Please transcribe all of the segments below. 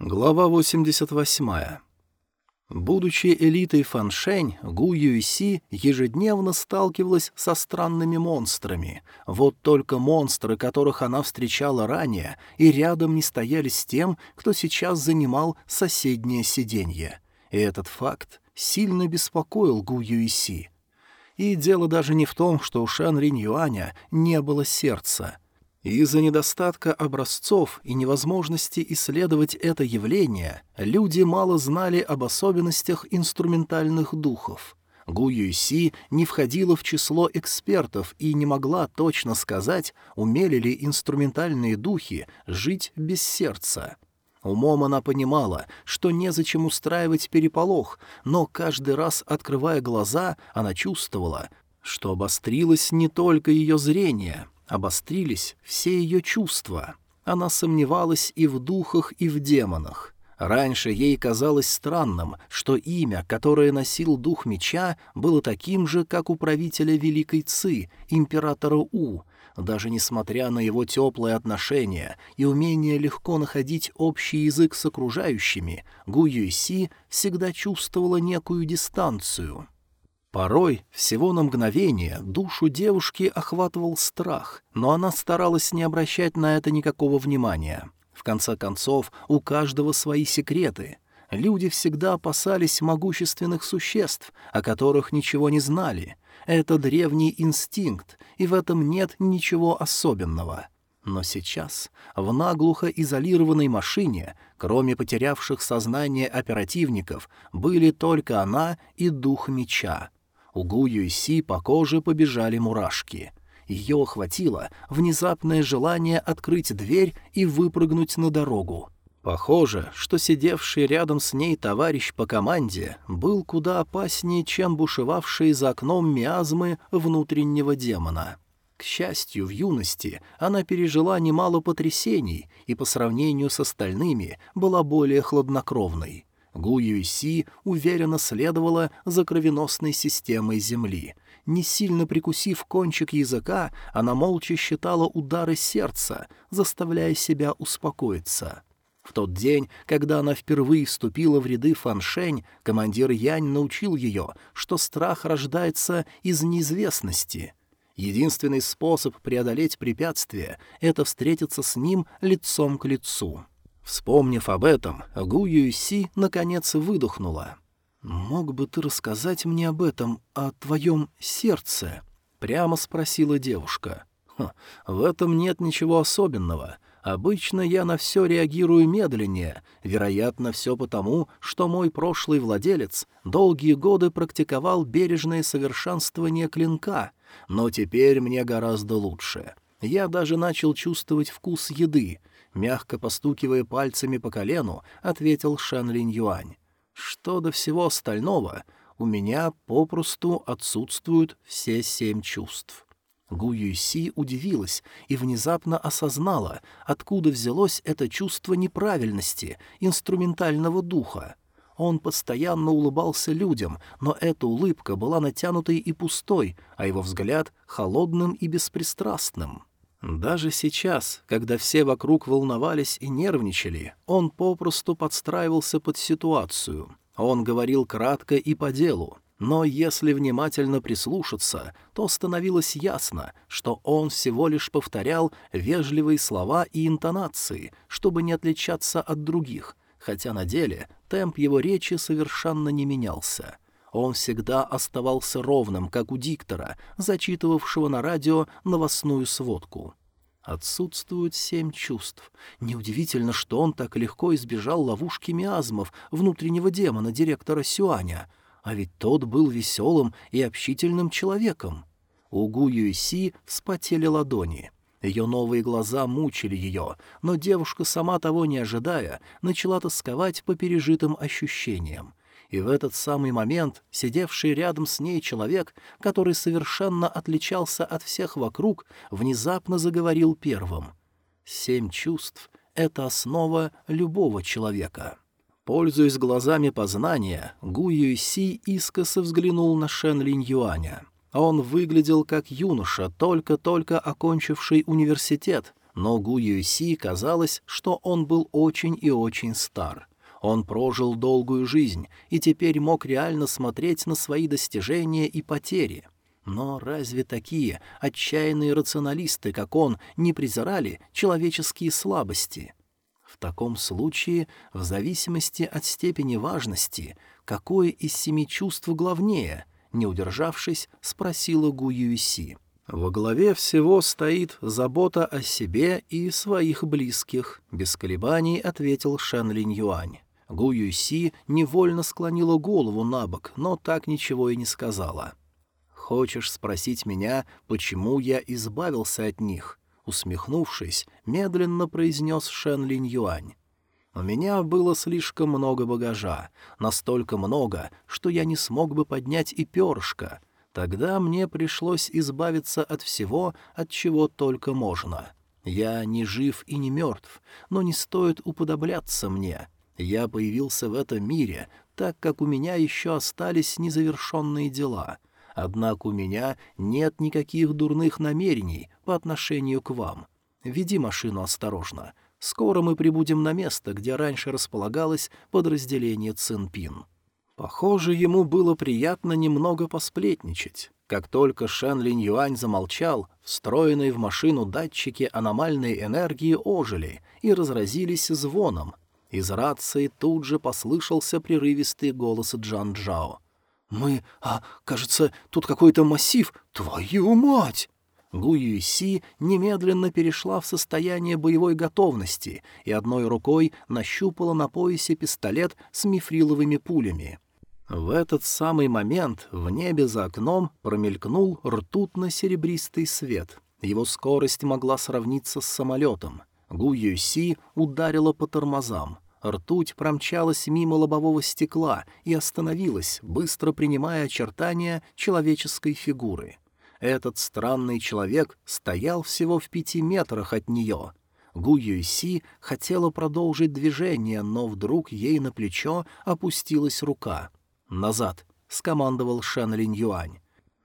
Глава 88. Будучи элитой фаншень, Гу Юйси ежедневно сталкивалась со странными монстрами. Вот только монстры, которых она встречала ранее, и рядом не стояли с тем, кто сейчас занимал соседнее сиденье. И этот факт сильно беспокоил Гу Юйси. И дело даже не в том, что у Шан Ринь Юаня не было сердца — из-за недостатка образцов и невозможности исследовать это явление, люди мало знали об особенностях инструментальных духов. Гу Юйси не входила в число экспертов и не могла точно сказать, умели ли инструментальные духи жить без сердца. Умом она понимала, что незачем устраивать переполох, но каждый раз, открывая глаза, она чувствовала, что обострилось не только ее зрение — Обострились все ее чувства. Она сомневалась и в духах, и в демонах. Раньше ей казалось странным, что имя, которое носил дух меча, было таким же, как у правителя Великой Ци, императора У, даже несмотря на его теплые отношения и умение легко находить общий язык с окружающими, Гу Юйси всегда чувствовала некую дистанцию — Порой, всего на мгновение, душу девушки охватывал страх, но она старалась не обращать на это никакого внимания. В конце концов, у каждого свои секреты. Люди всегда опасались могущественных существ, о которых ничего не знали. Это древний инстинкт, и в этом нет ничего особенного. Но сейчас, в наглухо изолированной машине, кроме потерявших сознание оперативников, были только она и дух меча — у Гу Юйси по коже побежали мурашки. Ее охватило внезапное желание открыть дверь и выпрыгнуть на дорогу. Похоже, что сидевший рядом с ней товарищ по команде был куда опаснее, чем бушевавшие за окном миазмы внутреннего демона. К счастью, в юности она пережила немало потрясений и по сравнению с остальными была более хладнокровной. Гу Юйси уверенно следовала за кровеносной системой Земли. Не сильно прикусив кончик языка, она молча считала удары сердца, заставляя себя успокоиться. В тот день, когда она впервые вступила в ряды Фаншень, командир Янь научил ее, что страх рождается из неизвестности. Единственный способ преодолеть препятствие — это встретиться с ним лицом к лицу. Вспомнив об этом, Гу Юйси наконец выдохнула. «Мог бы ты рассказать мне об этом, о твоем сердце?» — прямо спросила девушка. «В этом нет ничего особенного. Обычно я на все реагирую медленнее, вероятно, все потому, что мой прошлый владелец долгие годы практиковал бережное совершенствование клинка, но теперь мне гораздо лучше. Я даже начал чувствовать вкус еды — Мягко постукивая пальцами по колену, ответил Шэн Линь Юань. «Что до всего остального, у меня попросту отсутствуют все семь чувств». Гу Юйси удивилась и внезапно осознала, откуда взялось это чувство неправильности, инструментального духа. Он постоянно улыбался людям, но эта улыбка была натянутой и пустой, а его взгляд — холодным и беспристрастным. Даже сейчас, когда все вокруг волновались и нервничали, он попросту подстраивался под ситуацию. Он говорил кратко и по делу, но если внимательно прислушаться, то становилось ясно, что он всего лишь повторял вежливые слова и интонации, чтобы не отличаться от других, хотя на деле темп его речи совершенно не менялся. Он всегда оставался ровным, как у диктора, зачитывавшего на радио новостную сводку. Отсутствуют семь чувств. Неудивительно, что он так легко избежал ловушки миазмов внутреннего демона директора Сюаня, а ведь тот был веселым и общительным человеком. У Гу Юйси вспотели ладони. Ее новые глаза мучили ее, но девушка, сама того не ожидая, начала тосковать по пережитым ощущениям и в этот самый момент сидевший рядом с ней человек, который совершенно отличался от всех вокруг, внезапно заговорил первым. «Семь чувств — это основа любого человека». Пользуясь глазами познания, Гу Юйси искоса взглянул на Шен Линь Юаня. Он выглядел как юноша, только-только окончивший университет, но Гу Юйси казалось, что он был очень и очень стар. Он прожил долгую жизнь и теперь мог реально смотреть на свои достижения и потери. Но разве такие отчаянные рационалисты, как он, не презирали человеческие слабости? В таком случае, в зависимости от степени важности, какое из семи чувств главнее, не удержавшись, спросила Гу Юйси. Во главе всего стоит забота о себе и своих близких, без колебаний ответил Шэн Линь Юань. Гу Юйси невольно склонила голову на бок, но так ничего и не сказала. «Хочешь спросить меня, почему я избавился от них?» Усмехнувшись, медленно произнес Шэн Линь Юань. «У меня было слишком много багажа, настолько много, что я не смог бы поднять и перышко. Тогда мне пришлось избавиться от всего, от чего только можно. Я не жив и не мертв, но не стоит уподобляться мне. Я появился в этом мире, так как у меня еще остались незавершенные дела. Однако у меня нет никаких дурных намерений по отношению к вам. Веди машину осторожно. Скоро мы прибудем на место, где раньше располагалось подразделение Цинпин». Похоже, ему было приятно немного посплетничать. Как только Шэн Линь Юань замолчал, встроенные в машину датчики аномальной энергии ожили и разразились звоном. Из рации тут же послышался прерывистый голос Джан Джао. «Мы... А, кажется, тут какой-то массив. Твою мать!» Гу Юйси немедленно перешла в состояние боевой готовности и одной рукой нащупала на поясе пистолет с мифриловыми пулями. В этот самый момент в небе за окном промелькнул ртутно-серебристый свет. Его скорость могла сравниться с самолетом. Гу Юйси ударила по тормозам. Ртуть промчалась мимо лобового стекла и остановилась, быстро принимая очертания человеческой фигуры. Этот странный человек стоял всего в пяти метрах от нее. Гу Юйси хотела продолжить движение, но вдруг ей на плечо опустилась рука. «Назад!» — скомандовал Шан Линь Юань.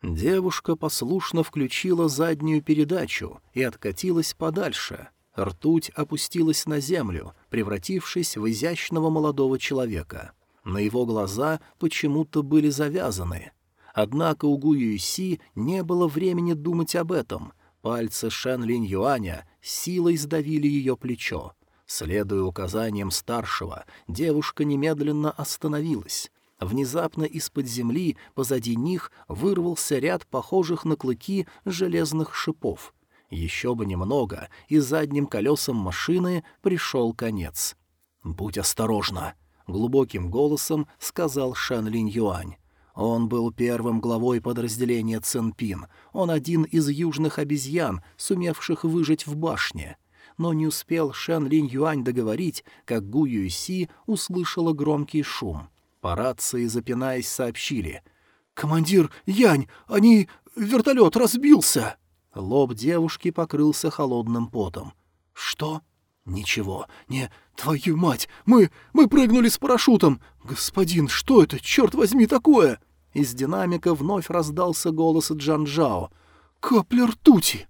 Девушка послушно включила заднюю передачу и откатилась подальше — Ртуть опустилась на землю, превратившись в изящного молодого человека. На его глаза почему-то были завязаны. Однако у Гу Юйси не было времени думать об этом. Пальцы Шэн Линь Юаня силой сдавили ее плечо. Следуя указаниям старшего, девушка немедленно остановилась. Внезапно из-под земли позади них вырвался ряд похожих на клыки железных шипов — еще бы немного, и задним колесам машины пришел конец. «Будь осторожна», — глубоким голосом сказал Шан Линь Юань. Он был первым главой подразделения Цинпин. Он один из южных обезьян, сумевших выжить в башне. Но не успел Шэн Линь Юань договорить, как Гу Юйси услышала громкий шум. По рации, запинаясь, сообщили. «Командир Янь, они... Вертолет разбился!» Лоб девушки покрылся холодным потом. «Что?» «Ничего. Не... Твою мать! Мы... Мы прыгнули с парашютом! Господин, что это, черт возьми, такое?» Из динамика вновь раздался голос Джанжао. «Капля ртути!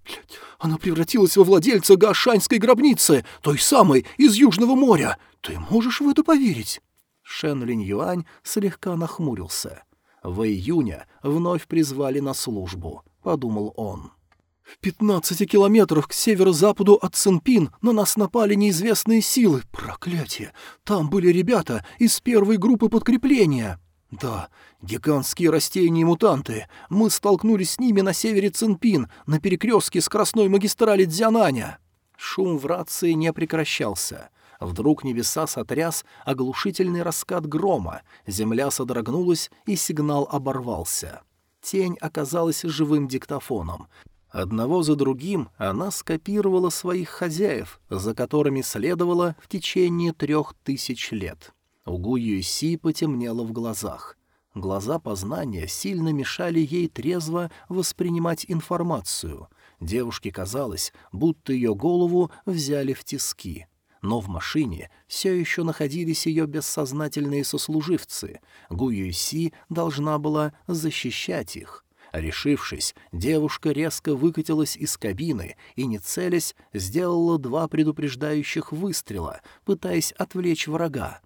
Она превратилась во владельца гашаньской гробницы, той самой, из Южного моря! Ты можешь в это поверить?» Шен Линь Юань слегка нахмурился. «В июне вновь призвали на службу», — подумал он. В пятнадцати километрах к северо-западу от Цинпин на нас напали неизвестные силы. Проклятие! Там были ребята из первой группы подкрепления. Да, гигантские растения-мутанты. Мы столкнулись с ними на севере Цинпин, на перекрестке скоростной магистрали Дзянаня. Шум в рации не прекращался. Вдруг небеса сотряс оглушительный раскат грома, земля содрогнулась, и сигнал оборвался. Тень оказалась живым диктофоном. Одного за другим она скопировала своих хозяев, за которыми следовала в течение трех тысяч лет. У Гу Юйси потемнело в глазах. Глаза познания сильно мешали ей трезво воспринимать информацию. Девушке казалось, будто ее голову взяли в тиски. Но в машине все еще находились ее бессознательные сослуживцы. Гу Юйси должна была защищать их — Решившись, девушка резко выкатилась из кабины и, не целясь, сделала два предупреждающих выстрела, пытаясь отвлечь врага.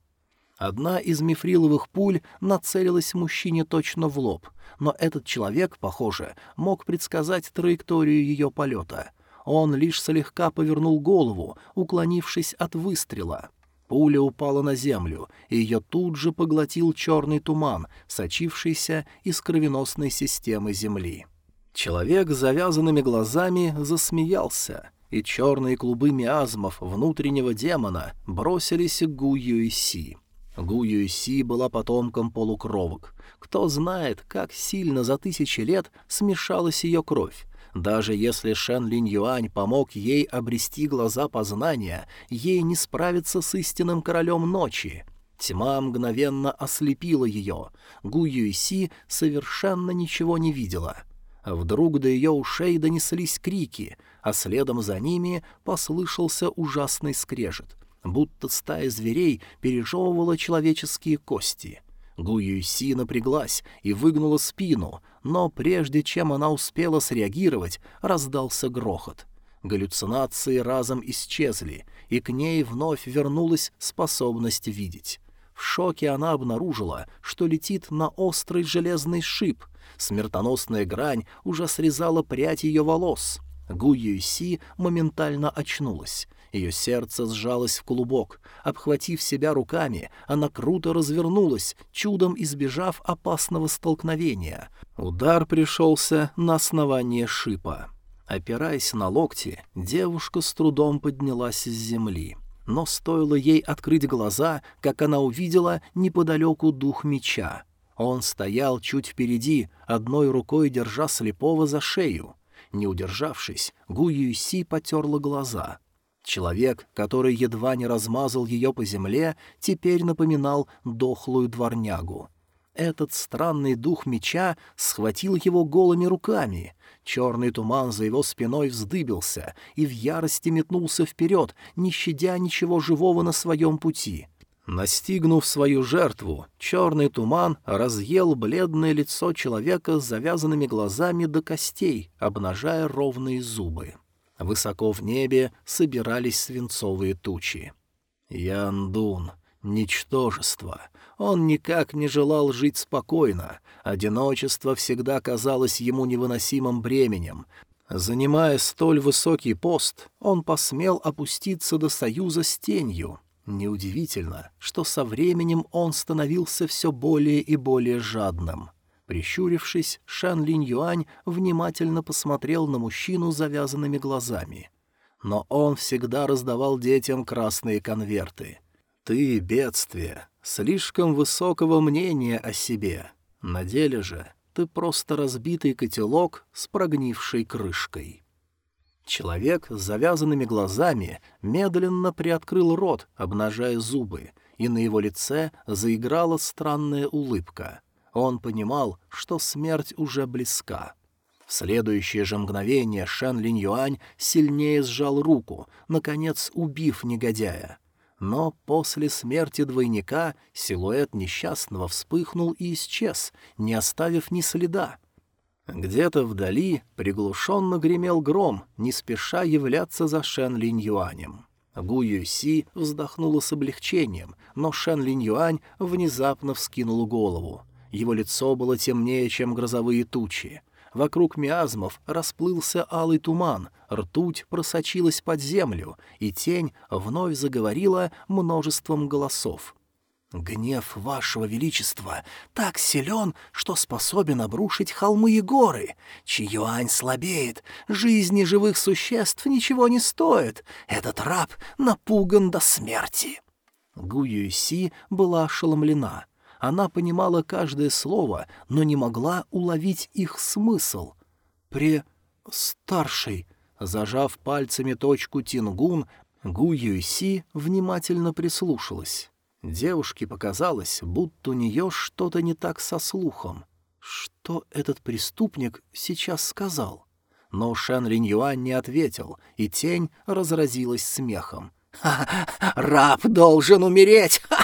Одна из мифриловых пуль нацелилась мужчине точно в лоб, но этот человек, похоже, мог предсказать траекторию ее полета. Он лишь слегка повернул голову, уклонившись от выстрела. Пуля упала на землю, и ее тут же поглотил черный туман, сочившийся из кровеносной системы Земли. Человек с завязанными глазами засмеялся, и черные клубы миазмов внутреннего демона бросились к Гу Юйси. Гу Юйси была потомком полукровок. Кто знает, как сильно за тысячи лет смешалась ее кровь, даже если Шен Линь Юань помог ей обрести глаза познания, ей не справиться с истинным королем ночи. Тьма мгновенно ослепила ее. Гу Юйси совершенно ничего не видела. Вдруг до ее ушей донеслись крики, а следом за ними послышался ужасный скрежет, будто стая зверей пережевывала человеческие кости — Гу Юйси напряглась и выгнула спину, но прежде чем она успела среагировать, раздался грохот. Галлюцинации разом исчезли, и к ней вновь вернулась способность видеть. В шоке она обнаружила, что летит на острый железный шип. Смертоносная грань уже срезала прядь ее волос. Гу Юйси моментально очнулась. Ее сердце сжалось в клубок. Обхватив себя руками, она круто развернулась, чудом избежав опасного столкновения. Удар пришелся на основание шипа. Опираясь на локти, девушка с трудом поднялась с земли. Но стоило ей открыть глаза, как она увидела неподалеку дух меча. Он стоял чуть впереди, одной рукой держа слепого за шею. Не удержавшись, Гу Юйси потерла глаза. Человек, который едва не размазал ее по земле, теперь напоминал дохлую дворнягу. Этот странный дух меча схватил его голыми руками. Черный туман за его спиной вздыбился и в ярости метнулся вперед, не щадя ничего живого на своем пути. Настигнув свою жертву, черный туман разъел бледное лицо человека с завязанными глазами до костей, обнажая ровные зубы. Высоко в небе собирались свинцовые тучи. Яндун, ничтожество. Он никак не желал жить спокойно. Одиночество всегда казалось ему невыносимым бременем. Занимая столь высокий пост, он посмел опуститься до союза с тенью. Неудивительно, что со временем он становился все более и более жадным. Прищурившись, Шан Линь Юань внимательно посмотрел на мужчину завязанными глазами. Но он всегда раздавал детям красные конверты. «Ты — бедствие, слишком высокого мнения о себе. На деле же ты просто разбитый котелок с прогнившей крышкой». Человек с завязанными глазами медленно приоткрыл рот, обнажая зубы, и на его лице заиграла странная улыбка — он понимал, что смерть уже близка. В следующее же мгновение Шэн Линь Юань сильнее сжал руку, наконец убив негодяя. Но после смерти двойника силуэт несчастного вспыхнул и исчез, не оставив ни следа. Где-то вдали приглушенно гремел гром, не спеша являться за Шэн Линь Юанем. Гу Юси вздохнула с облегчением, но Шэн Линь Юань внезапно вскинул голову. Его лицо было темнее, чем грозовые тучи. Вокруг миазмов расплылся алый туман, ртуть просочилась под землю, и тень вновь заговорила множеством голосов. «Гнев вашего величества так силен, что способен обрушить холмы и горы. Чиюань слабеет, жизни живых существ ничего не стоит. Этот раб напуган до смерти». Гу Юйси была ошеломлена — она понимала каждое слово, но не могла уловить их смысл. «Пре... старший...» Зажав пальцами точку Тингун, Гу Юйси внимательно прислушалась. Девушке показалось, будто у нее что-то не так со слухом. Что этот преступник сейчас сказал? Но Шэн Линь Юань не ответил, и тень разразилась смехом. «Ха -ха, «Раб должен умереть! Ха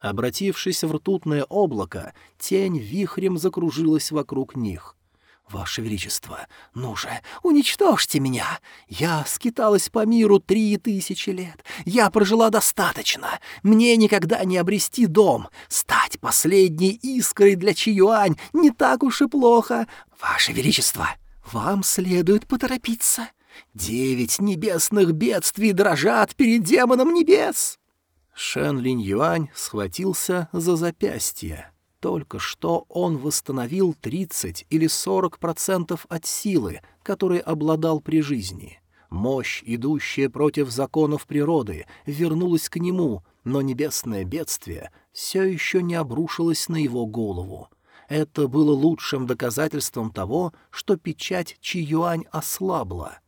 Обратившись в ртутное облако, тень вихрем закружилась вокруг них. «Ваше Величество, ну же, уничтожьте меня! Я скиталась по миру три тысячи лет. Я прожила достаточно. Мне никогда не обрести дом. Стать последней искрой для Чиюань не так уж и плохо. Ваше Величество, вам следует поторопиться. Девять небесных бедствий дрожат перед демоном небес!» Шен Линь Юань схватился за запястье. Только что он восстановил 30 или 40% от силы, которой обладал при жизни. Мощь, идущая против законов природы, вернулась к нему, но небесное бедствие все еще не обрушилось на его голову. Это было лучшим доказательством того, что печать Чиюань ослабла.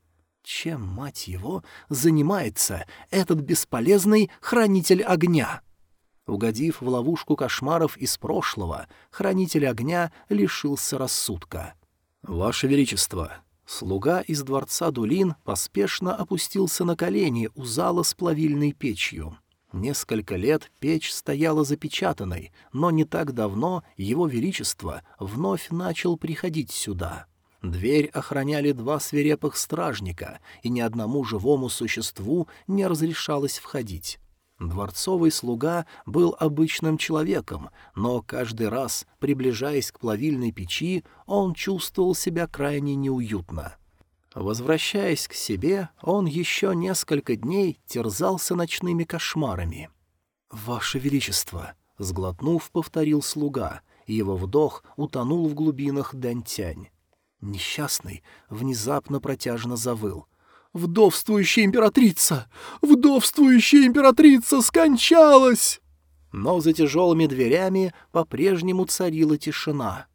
Чем, мать его, занимается этот бесполезный хранитель огня? Угодив в ловушку кошмаров из прошлого, хранитель огня лишился рассудка. «Ваше Величество!» Слуга из дворца Дулин поспешно опустился на колени у зала с плавильной печью. Несколько лет печь стояла запечатанной, но не так давно его величество вновь начал приходить сюда. Дверь охраняли два свирепых стражника, и ни одному живому существу не разрешалось входить. Дворцовый слуга был обычным человеком, но каждый раз, приближаясь к плавильной печи, он чувствовал себя крайне неуютно. Возвращаясь к себе, он еще несколько дней терзался ночными кошмарами. «Ваше Величество!» — сглотнув, повторил слуга, и его вдох утонул в глубинах Дантянь. Несчастный внезапно протяжно завыл. «Вдовствующая императрица! Вдовствующая императрица скончалась!» Но за тяжелыми дверями по-прежнему царила тишина.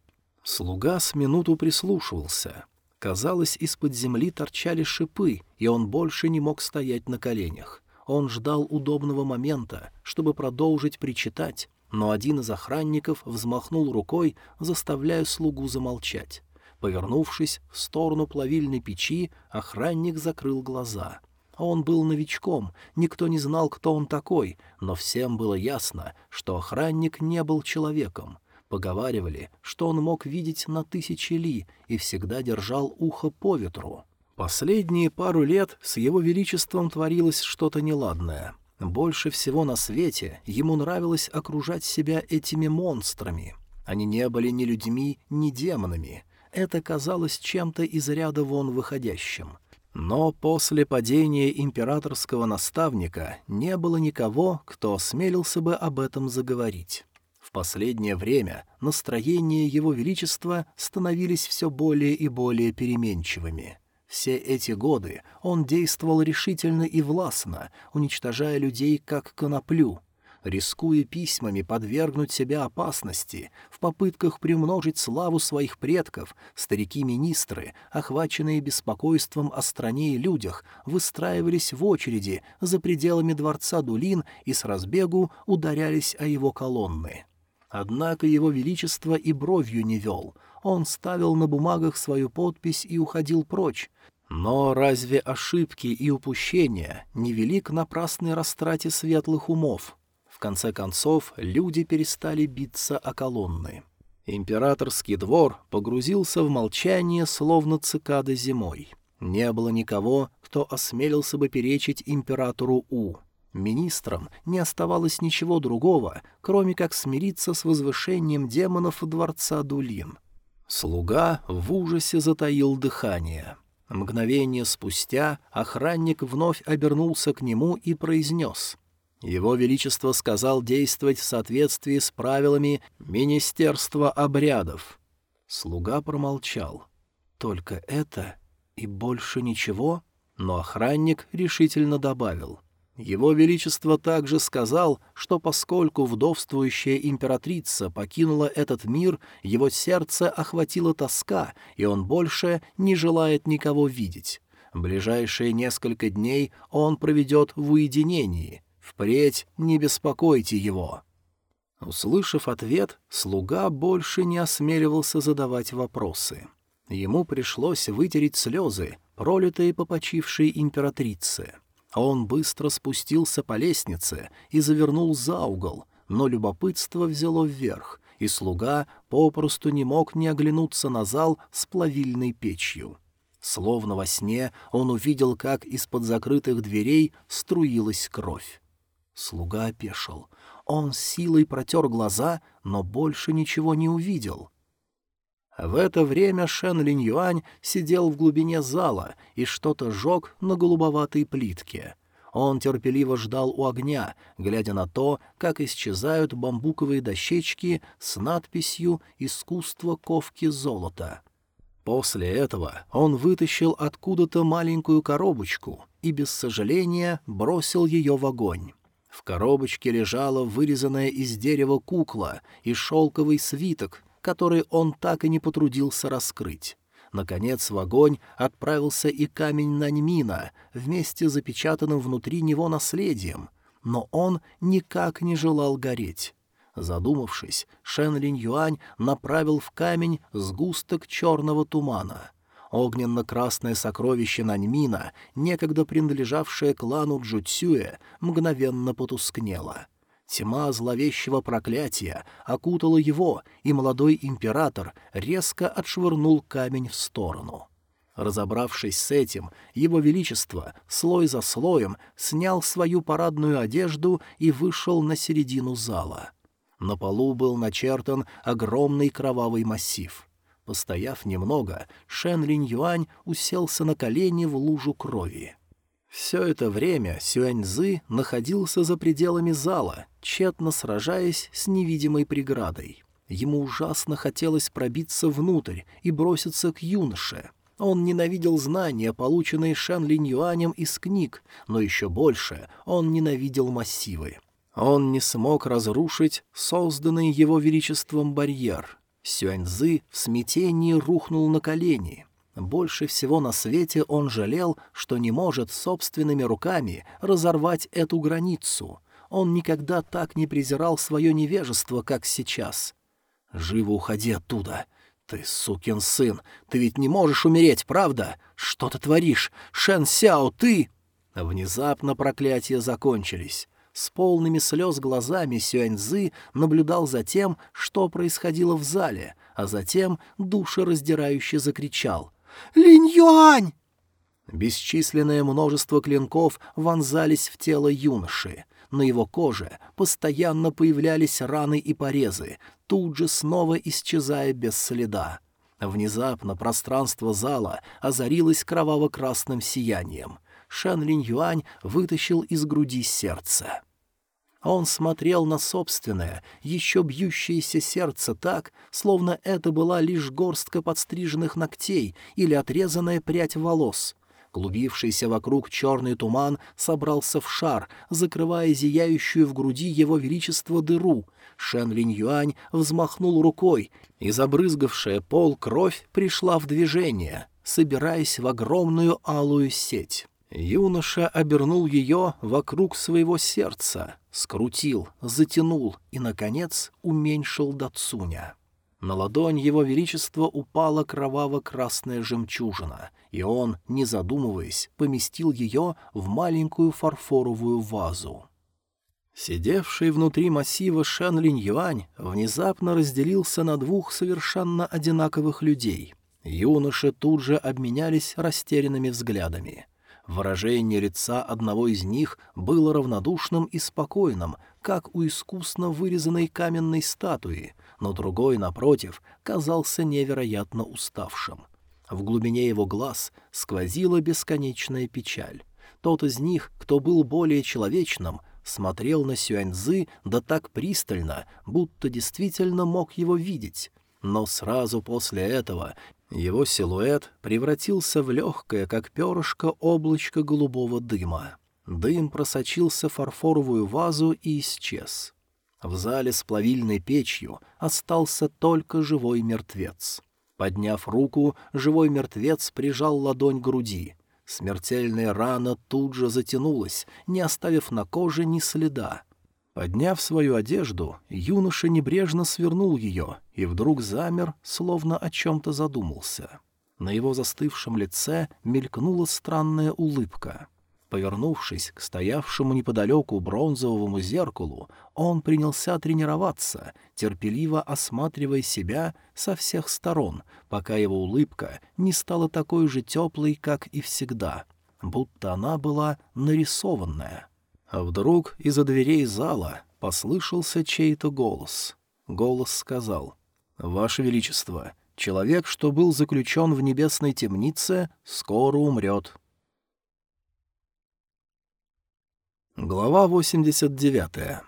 Слуга с минуту прислушивался. Казалось, из-под земли торчали шипы, и он больше не мог стоять на коленях. Он ждал удобного момента, чтобы продолжить причитать, но один из охранников взмахнул рукой, заставляя слугу замолчать. Повернувшись в сторону плавильной печи, охранник закрыл глаза. Он был новичком, никто не знал, кто он такой, но всем было ясно, что охранник не был человеком. Поговаривали, что он мог видеть на тысячи ли и всегда держал ухо по ветру. Последние пару лет с его величеством творилось что-то неладное. Больше всего на свете ему нравилось окружать себя этими монстрами. Они не были ни людьми, ни демонами — это казалось чем-то из ряда вон выходящим. Но после падения императорского наставника не было никого, кто осмелился бы об этом заговорить. В последнее время настроения его величества становились все более и более переменчивыми. Все эти годы он действовал решительно и властно, уничтожая людей как коноплю — рискуя письмами подвергнуть себя опасности, в попытках приумножить славу своих предков, старики-министры, охваченные беспокойством о стране и людях, выстраивались в очереди за пределами дворца Дулин и с разбегу ударялись о его колонны. Однако его величество и бровью не вел. Он ставил на бумагах свою подпись и уходил прочь, но разве ошибки и упущения не вели к напрасной растрате светлых умов? В конце концов, люди перестали биться о колонны. Императорский двор погрузился в молчание, словно цикады зимой. Не было никого, кто осмелился бы перечить императору У. Министрам не оставалось ничего другого, кроме как смириться с возвышением демонов дворца Дулин. Слуга в ужасе затаил дыхание. Мгновение спустя охранник вновь обернулся к нему и произнес его Величество сказал действовать в соответствии с правилами Министерства обрядов. Слуга промолчал. Только это и больше ничего? Но охранник решительно добавил. Его Величество также сказал, что поскольку вдовствующая императрица покинула этот мир, его сердце охватила тоска, и он больше не желает никого видеть. Ближайшие несколько дней он проведет в уединении, Впредь не беспокойте его». Услышав ответ, слуга больше не осмеливался задавать вопросы. Ему пришлось вытереть слезы, пролитые по почившей императрице. Он быстро спустился по лестнице и завернул за угол. но любопытство взяло вверх, и слуга попросту не мог не оглянуться на зал с плавильной печью. Словно во сне он увидел, как из-под закрытых дверей струилась кровь. Слуга опешил. Он силой протер глаза, но больше ничего не увидел. В это время Шен Линь Юань сидел в глубине зала и что-то жег на голубоватой плитке. Он терпеливо ждал у огня, глядя на то, как исчезают бамбуковые дощечки с надписью «Искусство ковки золота». После этого он вытащил откуда-то маленькую коробочку и без сожаления бросил ее в огонь. В коробочке лежала вырезанная из дерева кукла и шелковый свиток, который он так и не потрудился раскрыть. Наконец в огонь отправился и камень Наньмина вместе с запечатанным внутри него наследием, но он никак не желал гореть. Задумавшись, Шен Линь Юань направил в камень сгусток черного тумана. Огненно-красное сокровище Наньмина, некогда принадлежавшее клану Джуцюэ, мгновенно потускнело. Тьма зловещего проклятия окутала его, и молодой император резко отшвырнул камень в сторону. Разобравшись с этим, его величество слой за слоем снял свою парадную одежду и вышел на середину зала. На полу был начертан огромный кровавый массив. Постояв немного, Шен Линь Юань уселся на колени в лужу крови. Все это время Сюаньзы находился за пределами зала, тщетно сражаясь с невидимой преградой. Ему ужасно хотелось пробиться внутрь и броситься к юноше. Он ненавидел знания, полученные Шан Линь Юанем из книг, но еще больше он ненавидел массивы. Он не смог разрушить созданный его величеством барьер. Сюаньзы в смятении рухнул на колени. Больше всего на свете он жалел, что не может собственными руками разорвать эту границу. Он никогда так не презирал свое невежество, как сейчас. «Живо уходи оттуда!» «Ты сукин сын! Ты ведь не можешь умереть, правда? Что ты творишь? Шэн Сяо, ты...» Внезапно проклятия закончились. С полными слез глазами Сюаньзы наблюдал за тем, что происходило в зале, а затем душераздирающе закричал. «Линь Юань!» Бесчисленное множество клинков вонзались в тело юноши. На его коже постоянно появлялись раны и порезы, тут же снова исчезая без следа. Внезапно пространство зала озарилось кроваво-красным сиянием. Шан Линь Юань вытащил из груди сердце. Он смотрел на собственное, еще бьющееся сердце так, словно это была лишь горстка подстриженных ногтей или отрезанная прядь волос. Клубившийся вокруг черный туман собрался в шар, закрывая зияющую в груди его величество дыру. Шен Линь Юань взмахнул рукой, и забрызгавшая пол кровь пришла в движение, собираясь в огромную алую сеть. Юноша обернул ее вокруг своего сердца, скрутил, затянул и, наконец, уменьшил до цуня. На ладонь его величества упала кроваво-красная жемчужина, и он, не задумываясь, поместил ее в маленькую фарфоровую вазу. Сидевший внутри массива Шэн Линь Юань внезапно разделился на двух совершенно одинаковых людей. Юноши тут же обменялись растерянными взглядами — Выражение лица одного из них было равнодушным и спокойным, как у искусно вырезанной каменной статуи, но другой, напротив, казался невероятно уставшим. В глубине его глаз сквозила бесконечная печаль. Тот из них, кто был более человечным, смотрел на Сюаньзы да так пристально, будто действительно мог его видеть. Но сразу после этого его силуэт превратился в легкое, как перышко, облачко голубого дыма. Дым просочился в фарфоровую вазу и исчез. В зале с плавильной печью остался только живой мертвец. Подняв руку, живой мертвец прижал ладонь к груди. Смертельная рана тут же затянулась, не оставив на коже ни следа. Подняв свою одежду, юноша небрежно свернул ее и вдруг замер, словно о чем-то задумался. На его застывшем лице мелькнула странная улыбка. Повернувшись к стоявшему неподалеку бронзовому зеркалу, он принялся тренироваться, терпеливо осматривая себя со всех сторон, пока его улыбка не стала такой же теплой, как и всегда, будто она была нарисованная. А вдруг из-за дверей зала послышался чей-то голос. Голос сказал «Ваше Величество, человек, что был заключен в небесной темнице, скоро умрет». Глава 89.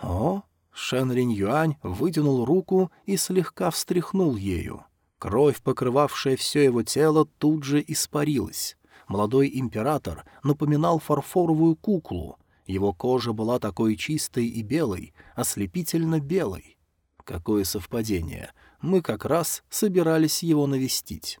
О, Шен Ринь Юань вытянул руку и слегка встряхнул ею. Кровь, покрывавшая все его тело, тут же испарилась. Молодой император напоминал фарфоровую куклу. Его кожа была такой чистой и белой, ослепительно белой. Какое совпадение! Мы как раз собирались его навестить.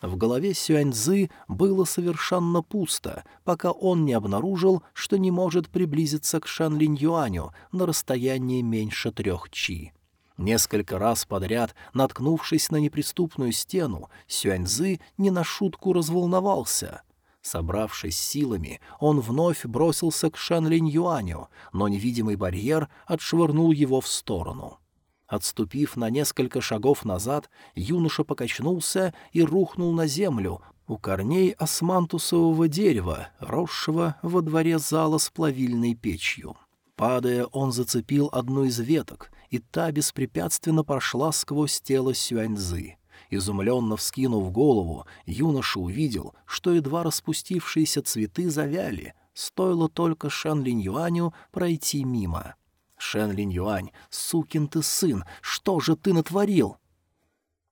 В голове Сюаньзы было совершенно пусто, пока он не обнаружил, что не может приблизиться к Шан Линь Юаню на расстоянии меньше трех чи. Несколько раз подряд, наткнувшись на неприступную стену, Сюаньзы не на шутку разволновался. Собравшись силами, он вновь бросился к Линь Юаню, но невидимый барьер отшвырнул его в сторону. Отступив на несколько шагов назад, юноша покачнулся и рухнул на землю у корней османтусового дерева, росшего во дворе зала с плавильной печью. Падая, он зацепил одну из веток, и та беспрепятственно прошла сквозь тело Сюаньзы. Изумленно вскинув голову, юноша увидел, что едва распустившиеся цветы завяли, стоило только Шан Линь Юаню пройти мимо. Шен Линь Юань, сукин ты сын, что же ты натворил?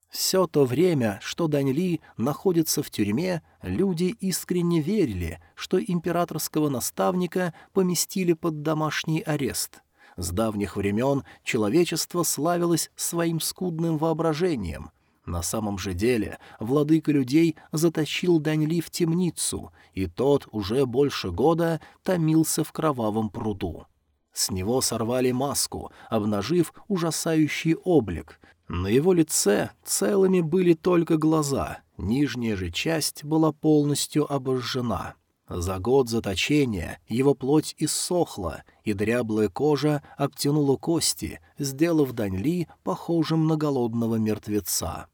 Все то время, что Дань Ли находится в тюрьме, люди искренне верили, что императорского наставника поместили под домашний арест. С давних времен человечество славилось своим скудным воображением. На самом же деле владыка людей затащил Дань Ли в темницу, и тот уже больше года томился в кровавом пруду. С него сорвали маску, обнажив ужасающий облик. На его лице целыми были только глаза, нижняя же часть была полностью обожжена. За год заточения его плоть иссохла, и дряблая кожа обтянула кости, сделав Даньли похожим на голодного мертвеца.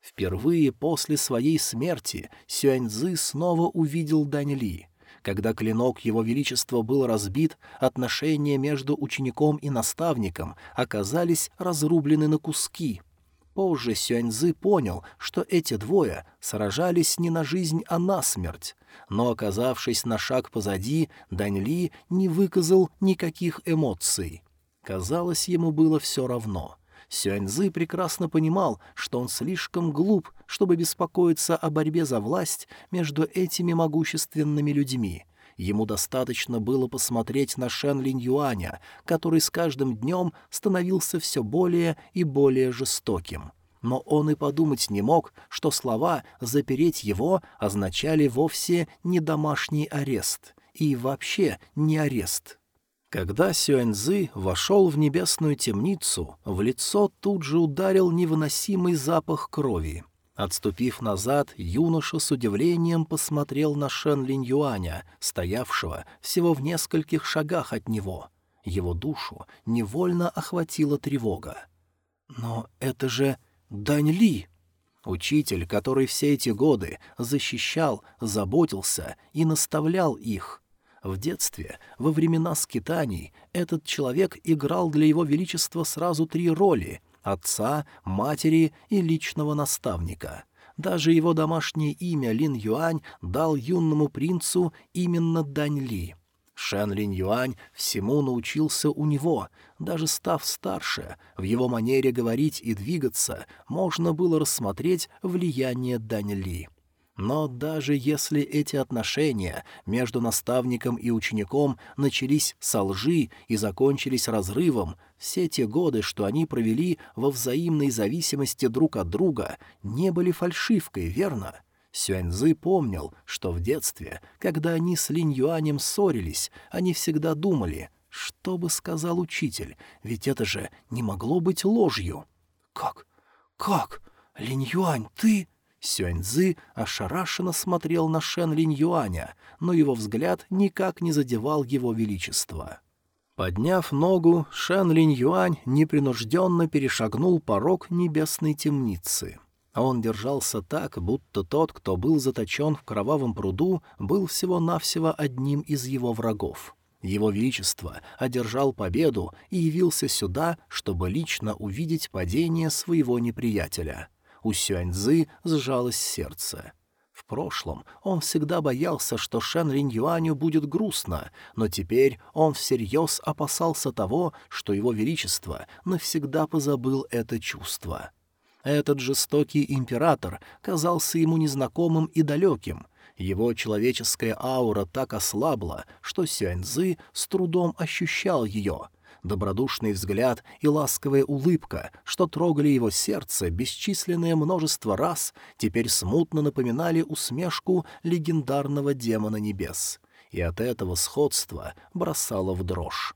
Впервые после своей смерти Сюаньзы снова увидел Даньли. Когда клинок Его Величества был разбит, отношения между учеником и наставником оказались разрублены на куски. Позже Сюаньзы понял, что эти двое сражались не на жизнь, а на смерть. Но, оказавшись на шаг позади, Даньли не выказал никаких эмоций. Казалось, ему было все равно — Сюаньзы прекрасно понимал, что он слишком глуп, чтобы беспокоиться о борьбе за власть между этими могущественными людьми. Ему достаточно было посмотреть на Шен Линь Юаня, который с каждым днем становился все более и более жестоким. Но он и подумать не мог, что слова «запереть его» означали вовсе не домашний арест и вообще не арест. Когда Сюэньзы вошел в небесную темницу, в лицо тут же ударил невыносимый запах крови. Отступив назад, юноша с удивлением посмотрел на Шен Линь Юаня, стоявшего всего в нескольких шагах от него. Его душу невольно охватила тревога. «Но это же Дань Ли!» Учитель, который все эти годы защищал, заботился и наставлял их. В детстве, во времена скитаний, этот человек играл для его величества сразу три роли — отца, матери и личного наставника. Даже его домашнее имя Лин Юань дал юному принцу именно Дань Ли. Шэн Лин Юань всему научился у него, даже став старше, в его манере говорить и двигаться можно было рассмотреть влияние Дань Ли. Но даже если эти отношения между наставником и учеником начались со лжи и закончились разрывом, все те годы, что они провели во взаимной зависимости друг от друга, не были фальшивкой, верно? Сюаньзы помнил, что в детстве, когда они с Линь Юанем ссорились, они всегда думали, что бы сказал учитель, ведь это же не могло быть ложью. «Как? Как? Линь Юань, ты...» Сюаньзы ошарашенно смотрел на Шен Линь Юаня, но его взгляд никак не задевал его величество. Подняв ногу, Шен Линь Юань непринужденно перешагнул порог небесной темницы. Он держался так, будто тот, кто был заточен в кровавом пруду, был всего-навсего одним из его врагов. Его Величество одержал победу и явился сюда, чтобы лично увидеть падение своего неприятеля. У Сюаньзы сжалось сердце. В прошлом он всегда боялся, что Шен Ринь Юаню будет грустно, но теперь он всерьез опасался того, что его величество навсегда позабыл это чувство. Этот жестокий император казался ему незнакомым и далеким. Его человеческая аура так ослабла, что Сюаньзы с трудом ощущал ее — добродушный взгляд и ласковая улыбка, что трогали его сердце бесчисленное множество раз, теперь смутно напоминали усмешку легендарного демона небес. И от этого сходства бросало в дрожь.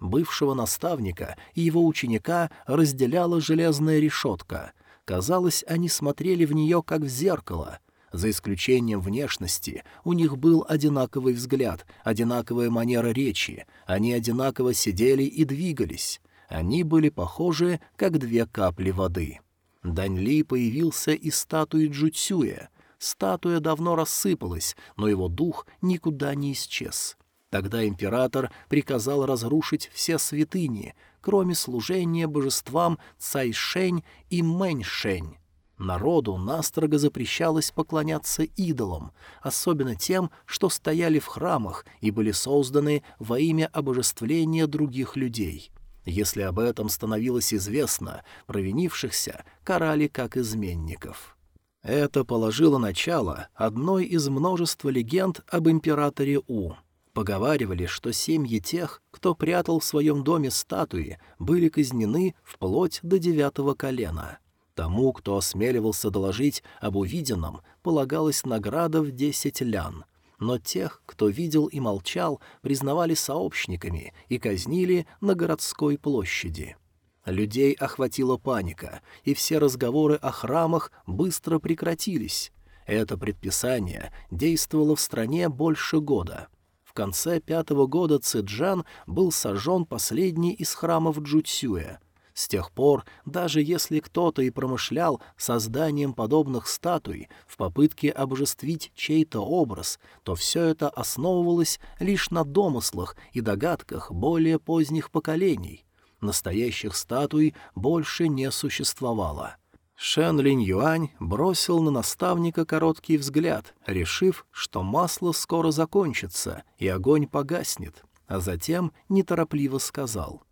Бывшего наставника и его ученика разделяла железная решетка. Казалось, они смотрели в нее как в зеркало — за исключением внешности, у них был одинаковый взгляд, одинаковая манера речи, они одинаково сидели и двигались. Они были похожи, как две капли воды. Даньли появился из статуи Джуцюя. Статуя давно рассыпалась, но его дух никуда не исчез. Тогда император приказал разрушить все святыни, кроме служения божествам Цайшень и Мэньшень. Народу настрого запрещалось поклоняться идолам, особенно тем, что стояли в храмах и были созданы во имя обожествления других людей. Если об этом становилось известно, провинившихся карали как изменников. Это положило начало одной из множества легенд об императоре У. Поговаривали, что семьи тех, кто прятал в своем доме статуи, были казнены вплоть до девятого колена — Тому, кто осмеливался доложить об увиденном, полагалась награда в десять лян. Но тех, кто видел и молчал, признавали сообщниками и казнили на городской площади. Людей охватила паника, и все разговоры о храмах быстро прекратились. Это предписание действовало в стране больше года. В конце пятого года Цзэджан был сожжен последний из храмов Джуцюя — с тех пор, даже если кто-то и промышлял созданием подобных статуй в попытке обожествить чей-то образ, то все это основывалось лишь на домыслах и догадках более поздних поколений. Настоящих статуй больше не существовало. Шен Линь Юань бросил на наставника короткий взгляд, решив, что масло скоро закончится и огонь погаснет, а затем неторопливо сказал.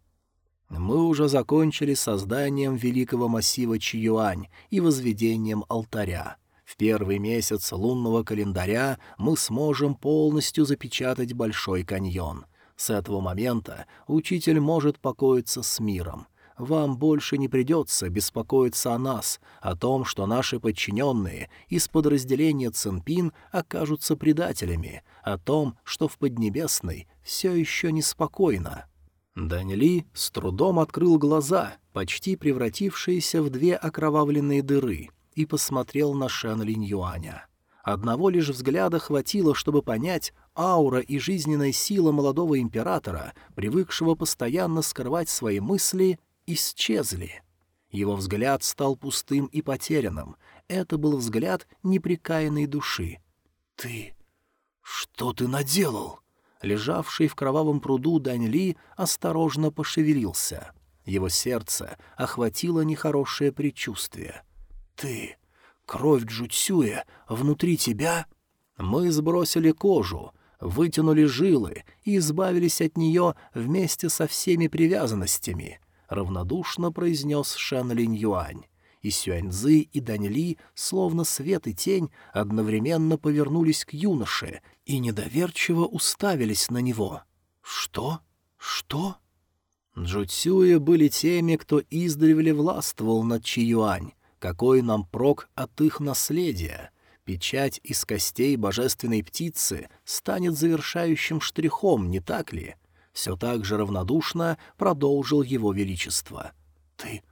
Мы уже закончили созданием великого массива Чиюань и возведением алтаря. В первый месяц лунного календаря мы сможем полностью запечатать Большой каньон. С этого момента учитель может покоиться с миром. Вам больше не придется беспокоиться о нас, о том, что наши подчиненные из подразделения Цинпин окажутся предателями, о том, что в Поднебесной все еще неспокойно. Данили с трудом открыл глаза, почти превратившиеся в две окровавленные дыры, и посмотрел на Шэн Линь Юаня. Одного лишь взгляда хватило, чтобы понять, аура и жизненная сила молодого императора, привыкшего постоянно скрывать свои мысли, исчезли. Его взгляд стал пустым и потерянным. Это был взгляд неприкаянной души. «Ты... что ты наделал?» Лежавший в кровавом пруду Даньли осторожно пошевелился. Его сердце охватило нехорошее предчувствие. «Ты... кровь Джуцюя внутри тебя...» Мы сбросили кожу, вытянули жилы и избавились от нее вместе со всеми привязанностями, — равнодушно произнес Шан Линь Юань и Сюаньзы, и Даньли, словно свет и тень, одновременно повернулись к юноше и недоверчиво уставились на него. «Что? Что?» Джуцюя были теми, кто издревле властвовал над Чиюань. Какой нам прок от их наследия? Печать из костей божественной птицы станет завершающим штрихом, не так ли? Все так же равнодушно продолжил его величество. «Ты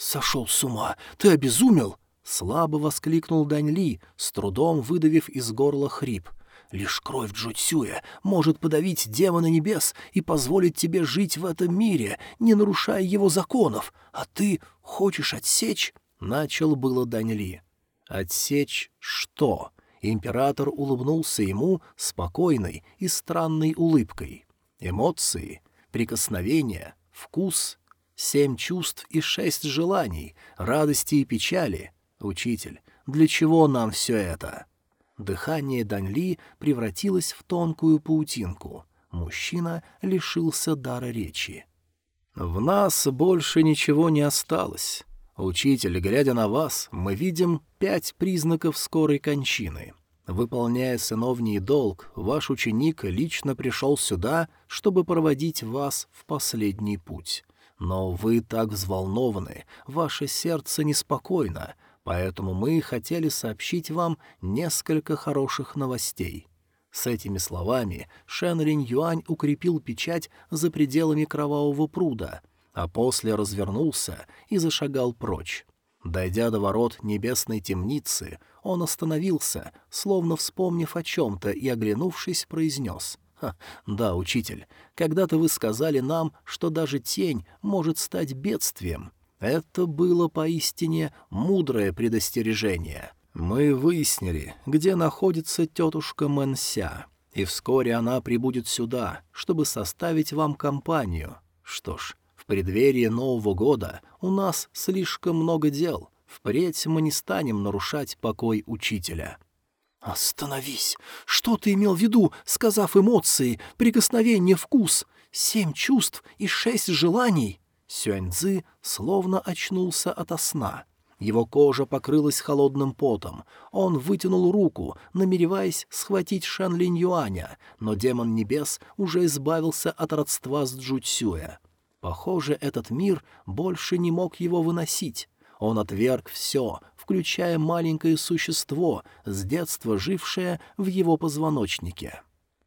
сошел с ума? Ты обезумел?» слабо воскликнул Дань Ли, с трудом выдавив из горла хрип. «Лишь кровь Джуцюя может подавить демона небес и позволить тебе жить в этом мире, не нарушая его законов, а ты хочешь отсечь?» — начал было Дань Ли. «Отсечь что?» Император улыбнулся ему спокойной и странной улыбкой. Эмоции, прикосновения, вкус, семь чувств и шесть желаний, радости и печали. Учитель, для чего нам все это? Дыхание Даньли превратилось в тонкую паутинку. Мужчина лишился дара речи. «В нас больше ничего не осталось. Учитель, глядя на вас, мы видим пять признаков скорой кончины. Выполняя сыновний долг, ваш ученик лично пришел сюда, чтобы проводить вас в последний путь. Но вы так взволнованы, ваше сердце неспокойно, поэтому мы хотели сообщить вам несколько хороших новостей». С этими словами Шен Ринь Юань укрепил печать за пределами кровавого пруда, а после развернулся и зашагал прочь. Дойдя до ворот небесной темницы, он остановился, словно вспомнив о чем-то и, оглянувшись, произнес — Ха, да, учитель, когда-то вы сказали нам, что даже тень может стать бедствием. Это было поистине мудрое предостережение. Мы выяснили, где находится тетушка Мэнся, и вскоре она прибудет сюда, чтобы составить вам компанию. Что ж, в преддверии Нового года у нас слишком много дел. Впредь мы не станем нарушать покой учителя». «Остановись! Что ты имел в виду, сказав эмоции, прикосновение, вкус? Семь чувств и шесть желаний?» Сюаньцзы словно очнулся ото сна. Его кожа покрылась холодным потом. Он вытянул руку, намереваясь схватить Шан Линь Юаня, но демон небес уже избавился от родства с Джуцюя. Похоже, этот мир больше не мог его выносить. Он отверг все, включая маленькое существо, с детства жившее в его позвоночнике.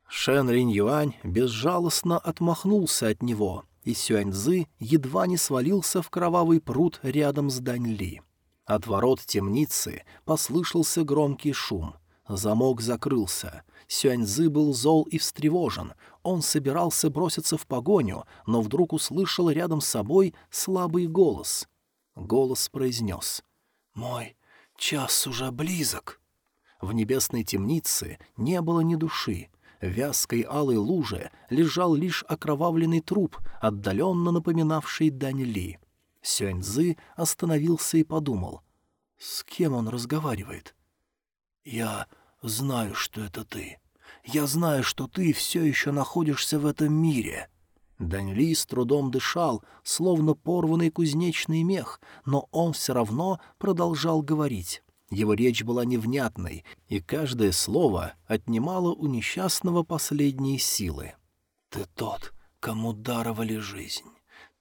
Шен Ринь Юань безжалостно отмахнулся от него, и Сюаньзы едва не свалился в кровавый пруд рядом с Дань Ли. От ворот темницы послышался громкий шум. Замок закрылся. Сюаньзы был зол и встревожен. Он собирался броситься в погоню, но вдруг услышал рядом с собой слабый голос. Голос произнес. «Мой час уже близок». В небесной темнице не было ни души. В вязкой алой луже лежал лишь окровавленный труп, отдаленно напоминавший Дань Ли. Сюаньзы остановился и подумал. «С кем он разговаривает?» «Я знаю, что это ты. Я знаю, что ты все еще находишься в этом мире. Даньли с трудом дышал, словно порванный кузнечный мех, но он все равно продолжал говорить. Его речь была невнятной, и каждое слово отнимало у несчастного последние силы. «Ты тот, кому даровали жизнь.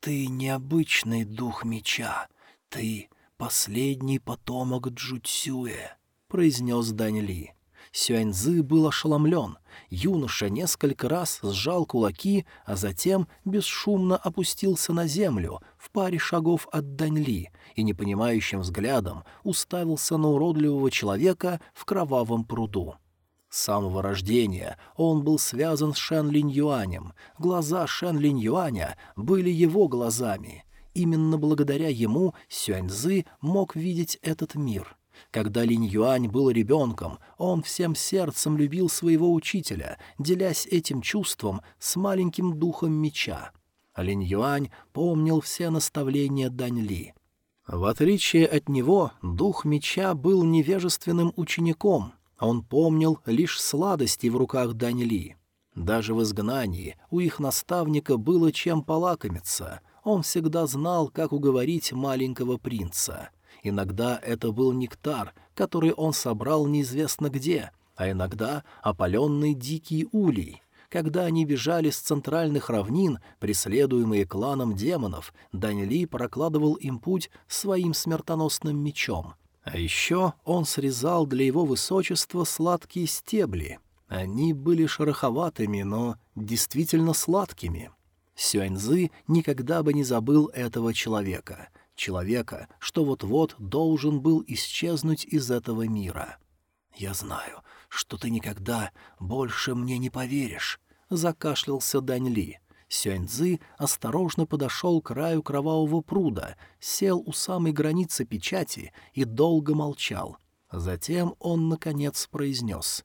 Ты необычный дух меча. Ты последний потомок Джуцюэ», — произнес Даньли. Сюаньзы был ошеломлен. Юноша несколько раз сжал кулаки, а затем бесшумно опустился на землю в паре шагов от Даньли и непонимающим взглядом уставился на уродливого человека в кровавом пруду. С самого рождения он был связан с Шен Линь Юанем. Глаза Шен Линь Юаня были его глазами. Именно благодаря ему Сюаньзы мог видеть этот мир — когда Линь Юань был ребенком, он всем сердцем любил своего учителя, делясь этим чувством с маленьким духом меча. Линь Юань помнил все наставления Дань Ли. В отличие от него, дух меча был невежественным учеником, он помнил лишь сладости в руках Дань Ли. Даже в изгнании у их наставника было чем полакомиться, он всегда знал, как уговорить маленького принца — Иногда это был нектар, который он собрал неизвестно где, а иногда опаленный дикий улей. Когда они бежали с центральных равнин, преследуемые кланом демонов, Даньли прокладывал им путь своим смертоносным мечом. А еще он срезал для его высочества сладкие стебли. Они были шероховатыми, но действительно сладкими. Сюаньзы никогда бы не забыл этого человека — человека, что вот-вот должен был исчезнуть из этого мира. «Я знаю, что ты никогда больше мне не поверишь», — закашлялся Дань Ли. Сюаньцзы осторожно подошел к краю кровавого пруда, сел у самой границы печати и долго молчал. Затем он, наконец, произнес.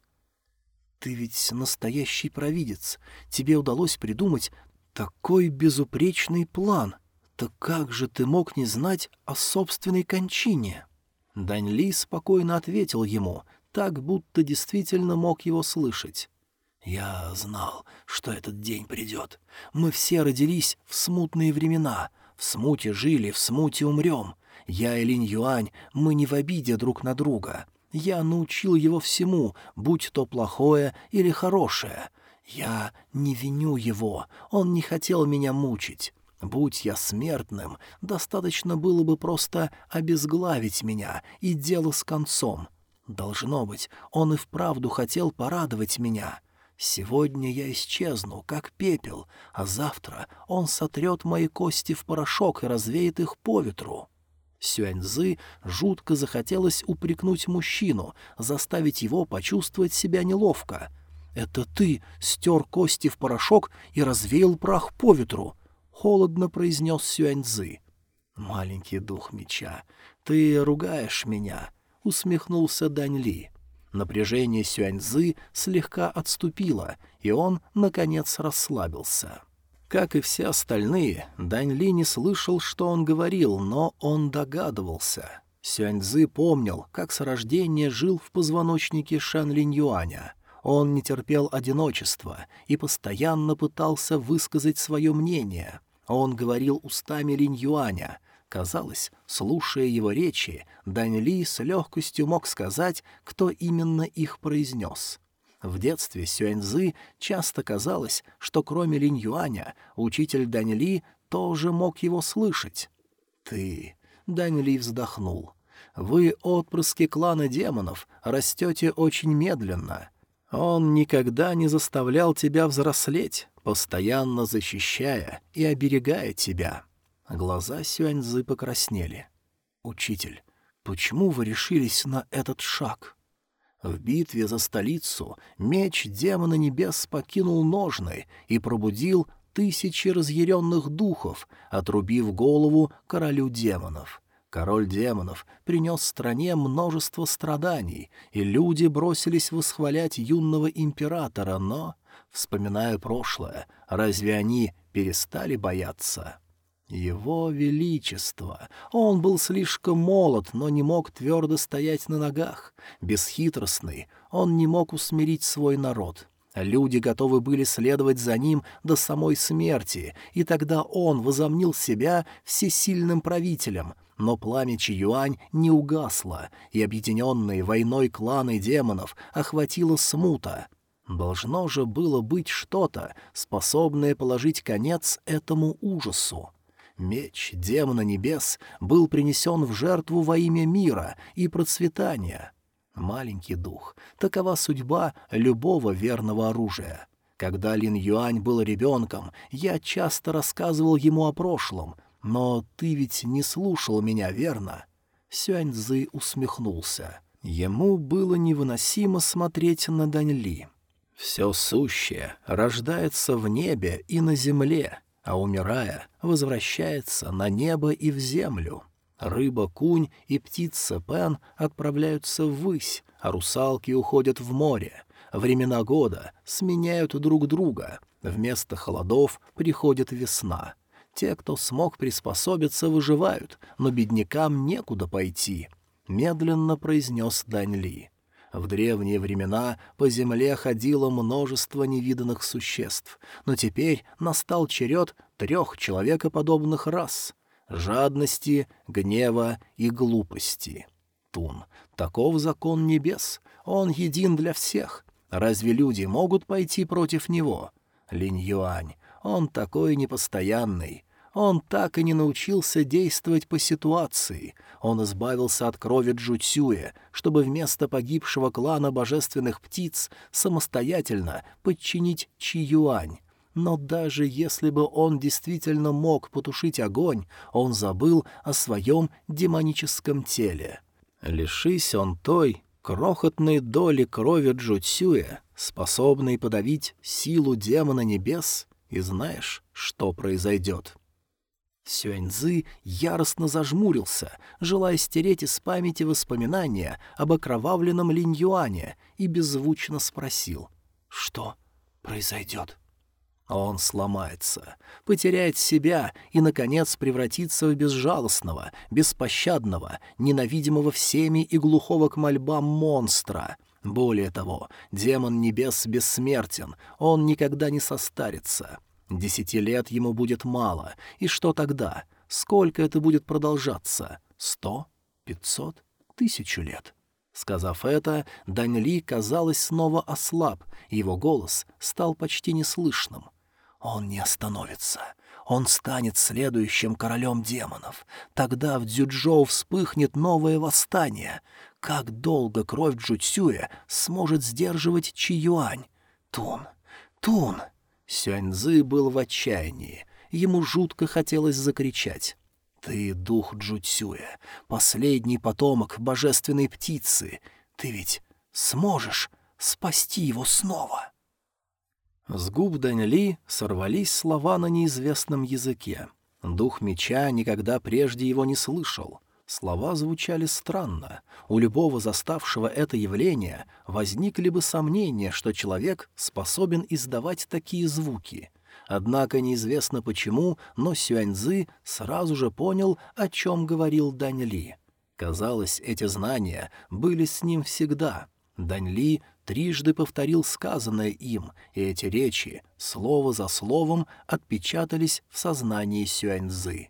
«Ты ведь настоящий провидец. Тебе удалось придумать такой безупречный план. Так как же ты мог не знать о собственной кончине?» Дань Ли спокойно ответил ему, так будто действительно мог его слышать. Я знал, что этот день придет. Мы все родились в смутные времена. В смуте жили, в смуте умрем. Я и Линь Юань, мы не в обиде друг на друга. Я научил его всему, будь то плохое или хорошее. Я не виню его, он не хотел меня мучить. Будь я смертным, достаточно было бы просто обезглавить меня, и дело с концом. Должно быть, он и вправду хотел порадовать меня. Сегодня я исчезну, как пепел, а завтра он сотрет мои кости в порошок и развеет их по ветру». Сюаньзы жутко захотелось упрекнуть мужчину, заставить его почувствовать себя неловко. «Это ты стер кости в порошок и развеял прах по ветру», — холодно произнес Сюаньзы. «Маленький дух меча, ты ругаешь меня», — усмехнулся Дань Ли. Напряжение Сюаньзы слегка отступило, и он, наконец, расслабился. Как и все остальные, Дань Ли не слышал, что он говорил, но он догадывался. Сюаньзы помнил, как с рождения жил в позвоночнике Шан Линь. Он не терпел одиночества и постоянно пытался высказать свое мнение. Он говорил устами Линь Юаня, Казалось, слушая его речи, Дань Ли с легкостью мог сказать, кто именно их произнес. В детстве Сюэньзы часто казалось, что кроме Линь Юаня, учитель Дань Ли тоже мог его слышать. «Ты...» — Дань Ли вздохнул. «Вы, отпрыски клана демонов, растете очень медленно. Он никогда не заставлял тебя взрослеть, постоянно защищая и оберегая тебя». Глаза Сюаньзы покраснели. «Учитель, почему вы решились на этот шаг?» В битве за столицу меч демона небес покинул ножны и пробудил тысячи разъяренных духов, отрубив голову королю демонов. Король демонов принес стране множество страданий, и люди бросились восхвалять юного императора, но, вспоминая прошлое, разве они перестали бояться?» Его Величество! Он был слишком молод, но не мог твердо стоять на ногах. Бесхитростный, он не мог усмирить свой народ. Люди готовы были следовать за ним до самой смерти, и тогда он возомнил себя всесильным правителем, но пламя Чиюань не угасло, и объединенные войной кланы демонов охватила смута. Должно же было быть что-то, способное положить конец этому ужасу. Меч демона небес был принесен в жертву во имя мира и процветания. Маленький дух — такова судьба любого верного оружия. Когда Лин Юань был ребенком, я часто рассказывал ему о прошлом, но ты ведь не слушал меня, верно?» Сюань Цзы усмехнулся. Ему было невыносимо смотреть на Дань Ли. «Все сущее рождается в небе и на земле, а умирая, возвращается на небо и в землю. Рыба-кунь и птица Пен отправляются ввысь, а русалки уходят в море. Времена года сменяют друг друга. Вместо холодов приходит весна. Те, кто смог приспособиться, выживают, но беднякам некуда пойти. Медленно произнес Дань Ли. В древние времена по земле ходило множество невиданных существ, но теперь настал черед трех человекоподобных рас — жадности, гнева и глупости. Тун, таков закон небес, он един для всех. Разве люди могут пойти против него? Линь Юань, он такой непостоянный, он так и не научился действовать по ситуации. Он избавился от крови Джуцюя, чтобы вместо погибшего клана божественных птиц самостоятельно подчинить Чи Юань. Но даже если бы он действительно мог потушить огонь, он забыл о своем демоническом теле. Лишись он той крохотной доли крови Джуцюя, способной подавить силу демона небес, и знаешь, что произойдет. Сюаньзы яростно зажмурился, желая стереть из памяти воспоминания об окровавленном Линь-Юане, и беззвучно спросил, что произойдет. Он сломается, потеряет себя и, наконец, превратится в безжалостного, беспощадного, ненавидимого всеми и глухого к мольбам монстра. Более того, демон небес бессмертен, он никогда не состарится. Десяти лет ему будет мало, и что тогда? Сколько это будет продолжаться? Сто? Пятьсот? Тысячу лет? Сказав это, Дань Ли, казалось, снова ослаб, его голос стал почти неслышным. «Он не остановится. Он станет следующим королем демонов. Тогда в Дзюджоу вспыхнет новое восстание. Как долго кровь Джуцюя сможет сдерживать Чи-Юань? Тун! Тун!» Сюаньзы был в отчаянии. Ему жутко хотелось закричать. «Ты дух Джуцюя, последний потомок божественной птицы. Ты ведь сможешь спасти его снова?» С губ Даньли сорвались слова на неизвестном языке. Дух меча никогда прежде его не слышал. Слова звучали странно. У любого заставшего это явление возникли бы сомнения, что человек способен издавать такие звуки. Однако неизвестно почему, но Сюаньзы сразу же понял, о чем говорил Дань Ли. Казалось, эти знания были с ним всегда. Дань Ли трижды повторил сказанное им, и эти речи, слово за словом, отпечатались в сознании Сюаньзы.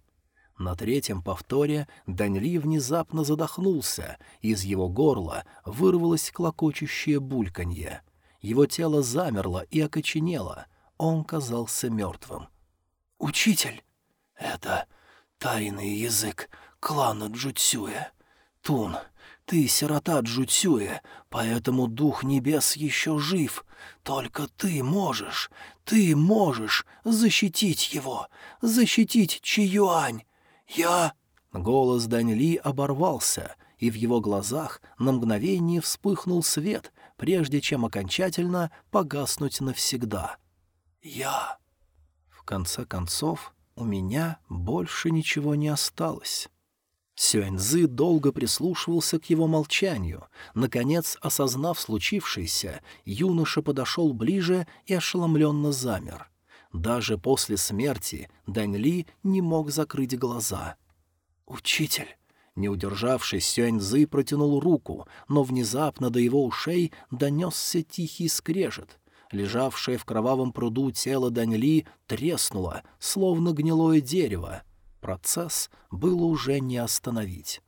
На третьем повторе Даньли внезапно задохнулся, из его горла вырвалось клокочущее бульканье. Его тело замерло и окоченело, он казался мертвым. «Учитель!» «Это тайный язык клана Джуцюя. Тун, ты сирота Джуцюя, поэтому Дух Небес еще жив. Только ты можешь, ты можешь защитить его, защитить Чиюань. «Я...» Голос Даньли оборвался, и в его глазах на мгновение вспыхнул свет, прежде чем окончательно погаснуть навсегда. «Я...» В конце концов, у меня больше ничего не осталось. Сюэньзы долго прислушивался к его молчанию. Наконец, осознав случившееся, юноша подошел ближе и ошеломленно замер. Даже после смерти Даньли не мог закрыть глаза. «Учитель!» Не удержавшись, Сюаньзы протянул руку, но внезапно до его ушей донесся тихий скрежет. Лежавшее в кровавом пруду тело Даньли треснуло, словно гнилое дерево. Процесс было уже не остановить.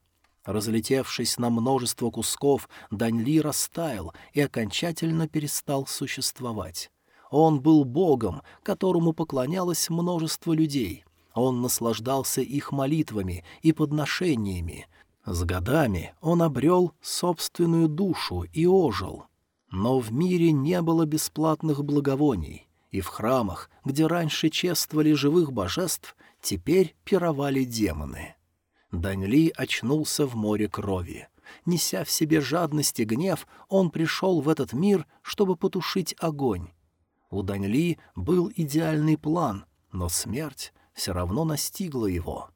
Разлетевшись на множество кусков, Даньли растаял и окончательно перестал существовать. Он был богом, которому поклонялось множество людей. Он наслаждался их молитвами и подношениями. С годами он обрел собственную душу и ожил. Но в мире не было бесплатных благовоний, и в храмах, где раньше чествовали живых божеств, теперь пировали демоны. Даньли очнулся в море крови. Неся в себе жадность и гнев, он пришел в этот мир, чтобы потушить огонь. У Даньли был идеальный план, но смерть все равно настигла его.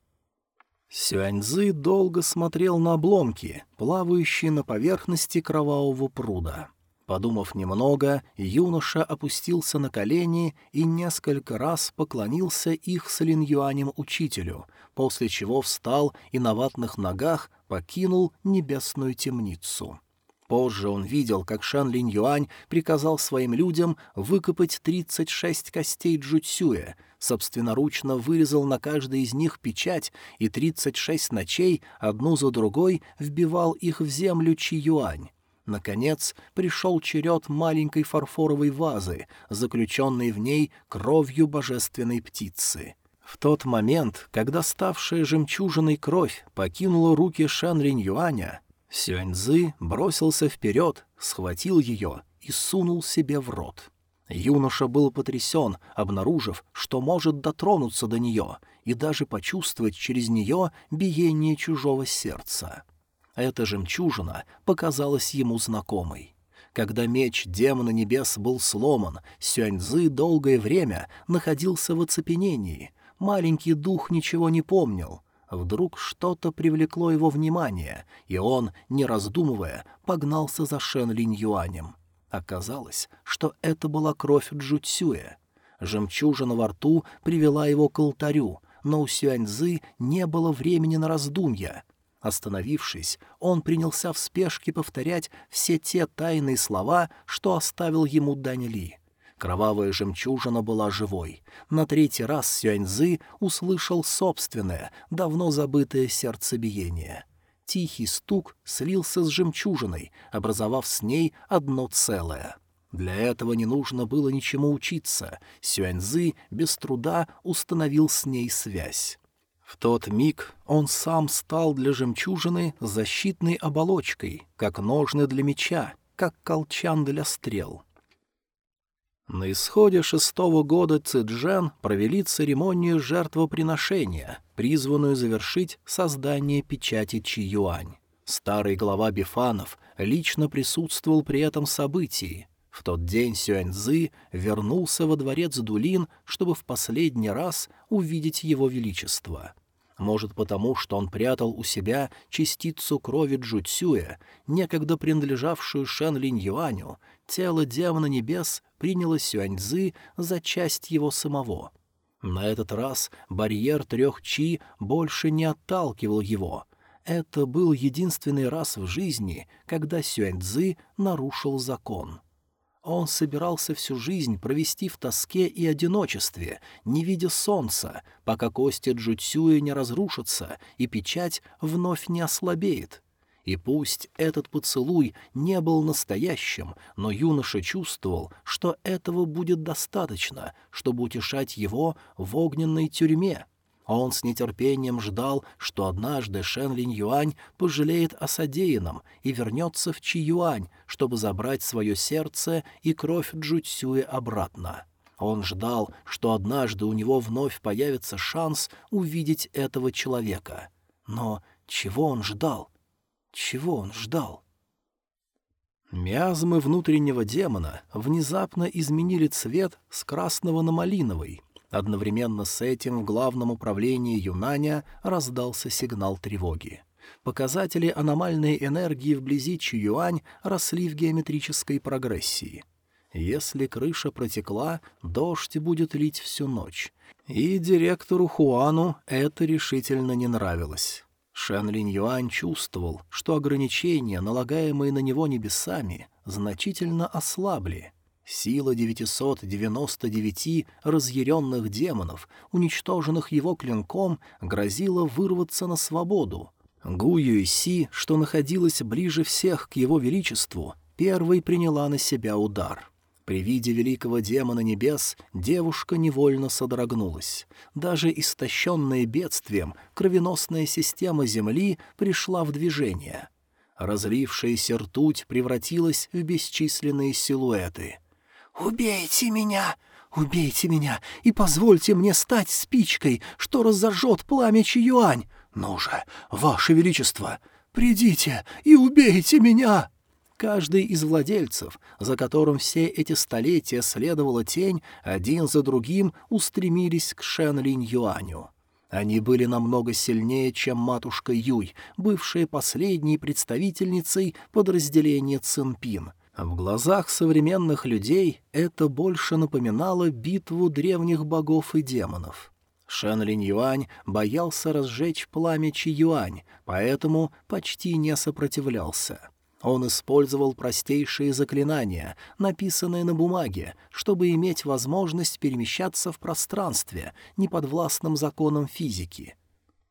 Сюаньзы долго смотрел на обломки, плавающие на поверхности кровавого пруда. Подумав немного, юноша опустился на колени и несколько раз поклонился их с Линь-Юанем учителю, после чего встал и на ватных ногах покинул небесную темницу. Позже он видел, как Шан Линь Юань приказал своим людям выкопать 36 костей Джуцюя, собственноручно вырезал на каждой из них печать и 36 ночей одну за другой вбивал их в землю Чи Юань. Наконец пришел черед маленькой фарфоровой вазы, заключенной в ней кровью божественной птицы. В тот момент, когда ставшая жемчужиной кровь покинула руки Шан Юаня, Сюаньзы бросился вперед, схватил ее и сунул себе в рот. Юноша был потрясен, обнаружив, что может дотронуться до нее и даже почувствовать через нее биение чужого сердца. Эта жемчужина показалась ему знакомой. Когда меч демона небес был сломан, Сюаньзы долгое время находился в оцепенении. Маленький дух ничего не помнил. Вдруг что-то привлекло его внимание, и он, не раздумывая, погнался за Шен Линь Юанем. Оказалось, что это была кровь Джуцюя. Жемчужина во рту привела его к алтарю, но у Сюаньзы не было времени на раздумья. Остановившись, он принялся в спешке повторять все те тайные слова, что оставил ему Дань Ли. Кровавая жемчужина была живой. На третий раз Сюаньзы услышал собственное, давно забытое сердцебиение. Тихий стук слился с жемчужиной, образовав с ней одно целое. Для этого не нужно было ничему учиться. Сюаньзы без труда установил с ней связь. В тот миг он сам стал для жемчужины защитной оболочкой, как ножны для меча, как колчан для стрел. На исходе шестого года Цзэджэн провели церемонию жертвоприношения, призванную завершить создание печати Чи-Юань. Старый глава Бифанов лично присутствовал при этом событии. В тот день Сюаньзы вернулся во дворец Дулин, чтобы в последний раз увидеть его величество. Может, потому, что он прятал у себя частицу крови Джуцюя, некогда принадлежавшую Шен Линь Юаню, тело демона небес приняло Сюаньзы за часть его самого. На этот раз барьер трех чи больше не отталкивал его. Это был единственный раз в жизни, когда Сюаньзы нарушил закон. Он собирался всю жизнь провести в тоске и одиночестве, не видя солнца, пока кости Джуцюя не разрушатся и печать вновь не ослабеет. И пусть этот поцелуй не был настоящим, но юноша чувствовал, что этого будет достаточно, чтобы утешать его в огненной тюрьме — он с нетерпением ждал, что однажды Шен Линь Юань пожалеет о содеянном и вернется в Чи Юань, чтобы забрать свое сердце и кровь Джуцюя обратно. Он ждал, что однажды у него вновь появится шанс увидеть этого человека. Но чего он ждал? Чего он ждал? Миазмы внутреннего демона внезапно изменили цвет с красного на малиновый, Одновременно с этим в главном управлении Юнаня раздался сигнал тревоги. Показатели аномальной энергии вблизи Чуюань росли в геометрической прогрессии. Если крыша протекла, дождь будет лить всю ночь. И директору Хуану это решительно не нравилось. Шэн Линь Юань чувствовал, что ограничения, налагаемые на него небесами, значительно ослабли — Сила 999 разъяренных демонов, уничтоженных его клинком, грозила вырваться на свободу. Гу Юйси, что находилась ближе всех к его величеству, первой приняла на себя удар. При виде великого демона небес девушка невольно содрогнулась. Даже истощенная бедствием, кровеносная система Земли пришла в движение. Разлившаяся ртуть превратилась в бесчисленные силуэты — «Убейте меня! Убейте меня и позвольте мне стать спичкой, что разожжет пламя Чиюань! Ну же, Ваше Величество, придите и убейте меня!» Каждый из владельцев, за которым все эти столетия следовала тень, один за другим устремились к Шен Линь Юаню. Они были намного сильнее, чем матушка Юй, бывшая последней представительницей подразделения Цинпин — в глазах современных людей это больше напоминало битву древних богов и демонов. Шен Линь Юань боялся разжечь пламя Чи Юань, поэтому почти не сопротивлялся. Он использовал простейшие заклинания, написанные на бумаге, чтобы иметь возможность перемещаться в пространстве, неподвластном законам физики.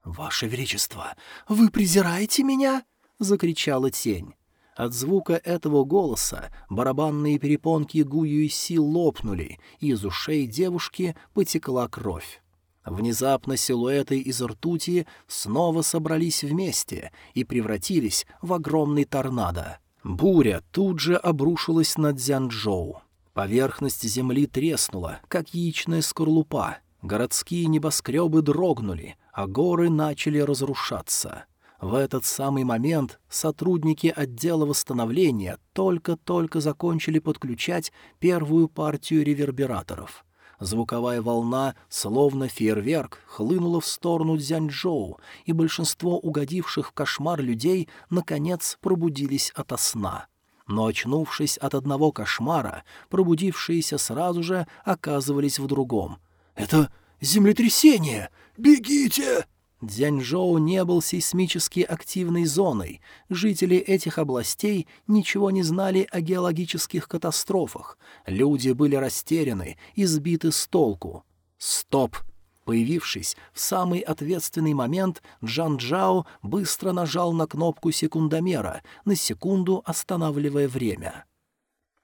«Ваше Величество, вы презираете меня?» — закричала тень. От звука этого голоса барабанные перепонки Гуюйси лопнули, и из ушей девушки потекла кровь. Внезапно силуэты из ртути снова собрались вместе и превратились в огромный торнадо. Буря тут же обрушилась на Дзянчжоу. Поверхность земли треснула, как яичная скорлупа. Городские небоскребы дрогнули, а горы начали разрушаться. В этот самый момент сотрудники отдела восстановления только-только закончили подключать первую партию ревербераторов. Звуковая волна, словно фейерверк, хлынула в сторону Дзяньчжоу, и большинство угодивших в кошмар людей, наконец, пробудились ото сна. Но, очнувшись от одного кошмара, пробудившиеся сразу же оказывались в другом. «Это землетрясение! Бегите!» Дзяньчжоу не был сейсмически активной зоной. Жители этих областей ничего не знали о геологических катастрофах. Люди были растеряны и сбиты с толку. «Стоп!» Появившись в самый ответственный момент, Джан Джао быстро нажал на кнопку секундомера, на секунду останавливая время.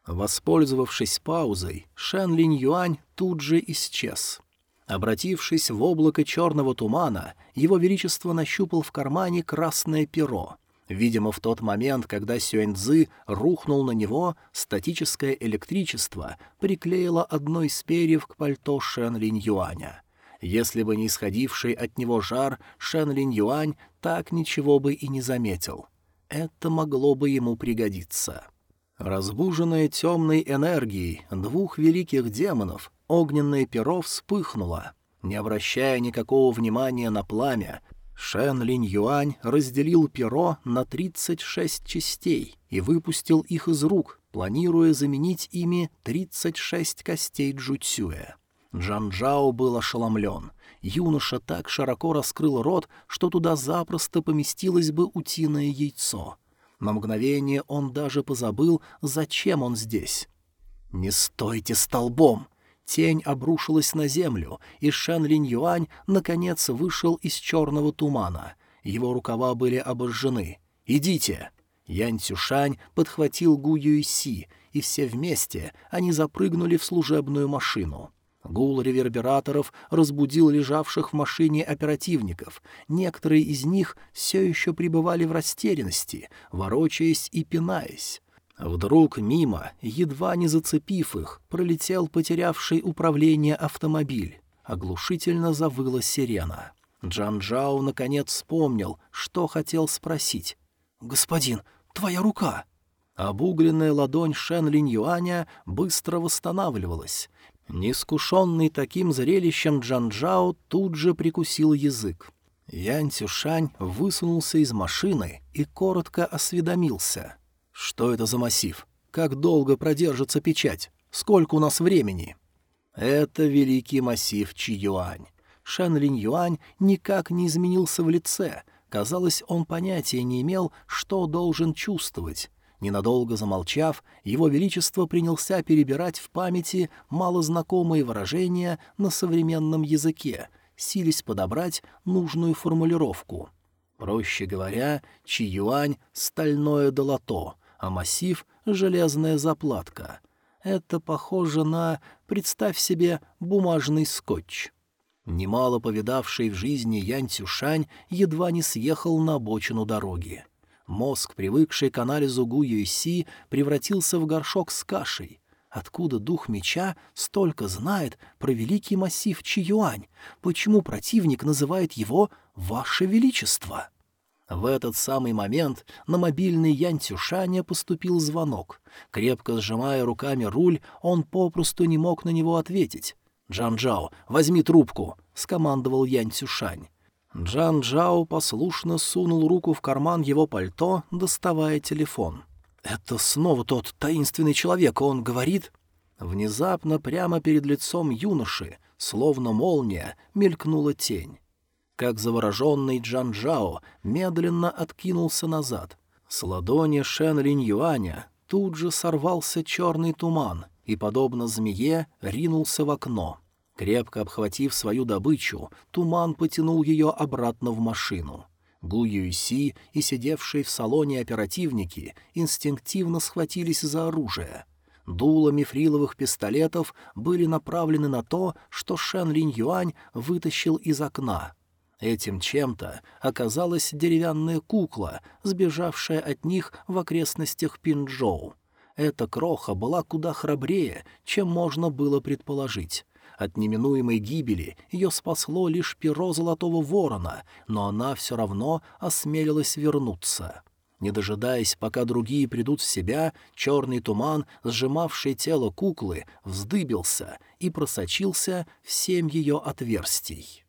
Воспользовавшись паузой, Шэн Линь Юань тут же исчез. Обратившись в облако черного тумана, его величество нащупал в кармане красное перо. Видимо, в тот момент, когда Сюэньцзы рухнул на него, статическое электричество приклеило одно из перьев к пальто Шэн Линь Юаня. Если бы не исходивший от него жар, Шэн Линь Юань так ничего бы и не заметил. Это могло бы ему пригодиться. Разбуженное темной энергией двух великих демонов, огненное перо вспыхнуло. Не обращая никакого внимания на пламя, Шэн Линь Юань разделил перо на 36 частей и выпустил их из рук, планируя заменить ими 36 костей Джуцюя. Джан Джао был ошеломлен. Юноша так широко раскрыл рот, что туда запросто поместилось бы утиное яйцо. На мгновение он даже позабыл, зачем он здесь. «Не стойте столбом!» Тень обрушилась на землю, и Шэн Линь Юань наконец вышел из черного тумана. Его рукава были обожжены. «Идите!» Янь Цюшань подхватил Гу Юйси, и все вместе они запрыгнули в служебную машину. Гул ревербераторов разбудил лежавших в машине оперативников. Некоторые из них все еще пребывали в растерянности, ворочаясь и пинаясь. Вдруг мимо, едва не зацепив их, пролетел потерявший управление автомобиль. Оглушительно завыла сирена. Джан Джао наконец вспомнил, что хотел спросить. «Господин, твоя рука!» Обугленная ладонь Шен Линь Юаня быстро восстанавливалась. Неискушенный таким зрелищем Джан Джао тут же прикусил язык. Ян Цюшань высунулся из машины и коротко осведомился. Что это за массив? Как долго продержится печать? Сколько у нас времени? Это великий массив Чи-Юань. Шэн Линь-Юань никак не изменился в лице. Казалось, он понятия не имел, что должен чувствовать. Ненадолго замолчав, его величество принялся перебирать в памяти малознакомые выражения на современном языке, сились подобрать нужную формулировку. Проще говоря, Чи-Юань — стальное долото — а массив — железная заплатка. Это похоже на, представь себе, бумажный скотч. Немало повидавший в жизни Янь Цюшань едва не съехал на обочину дороги. Мозг, привыкший к анализу Гу Юйси, превратился в горшок с кашей. Откуда дух меча столько знает про великий массив Чи-Юань? Почему противник называет его «Ваше Величество»? В этот самый момент на мобильный Ян Цюшаня поступил звонок. Крепко сжимая руками руль, он попросту не мог на него ответить. «Джан Джао, возьми трубку!» — скомандовал Ян Цюшань. Джан Джао послушно сунул руку в карман его пальто, доставая телефон. «Это снова тот таинственный человек, он говорит...» Внезапно прямо перед лицом юноши, словно молния, мелькнула тень как завороженный Джан Джао медленно откинулся назад. С ладони Шен Линь Юаня тут же сорвался черный туман и, подобно змее, ринулся в окно. Крепко обхватив свою добычу, туман потянул ее обратно в машину. Гу Юйси и сидевшие в салоне оперативники инстинктивно схватились за оружие. Дула мифриловых пистолетов были направлены на то, что Шен Линь Юань вытащил из окна. Этим чем-то оказалась деревянная кукла, сбежавшая от них в окрестностях Пинчжоу. эта кроха была куда храбрее, чем можно было предположить. От неминуемой гибели ее спасло лишь перо Золотого Ворона, но она все равно осмелилась вернуться. Не дожидаясь, пока другие придут в себя, черный туман, сжимавший тело куклы, вздыбился и просочился в семь ее отверстий.